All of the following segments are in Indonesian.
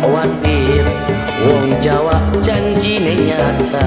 khawatir wong jawab janji nyata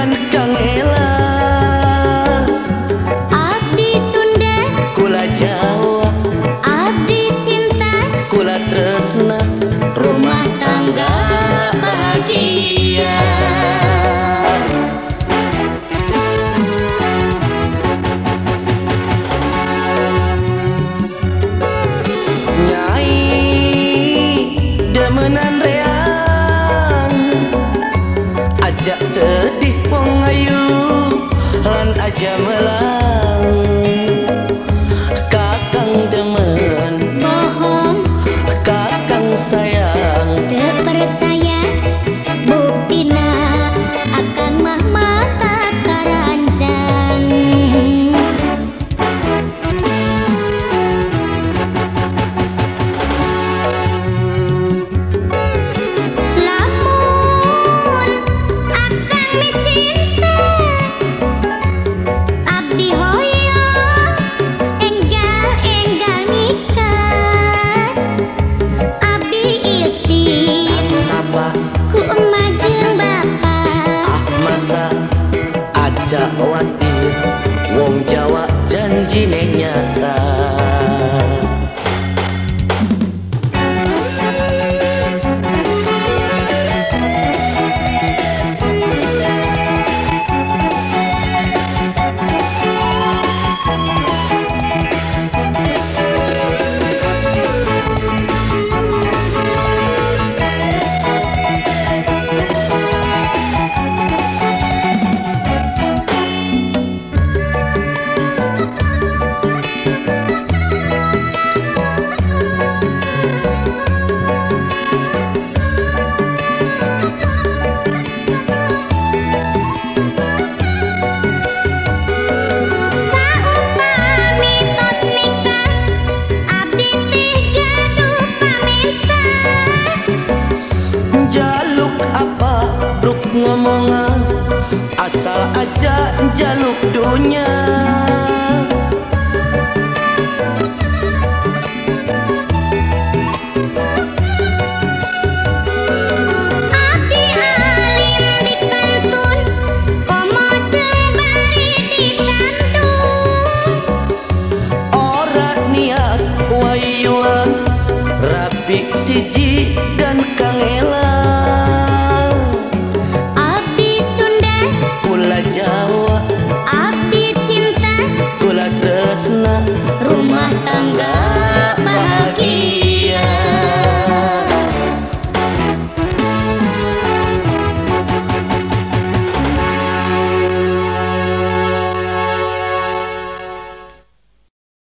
tresna Rumah tangga bahagia Nyai demenan reang Ajak sedih pengayu Lan aja melang saya Oh, I Siji